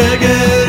begging.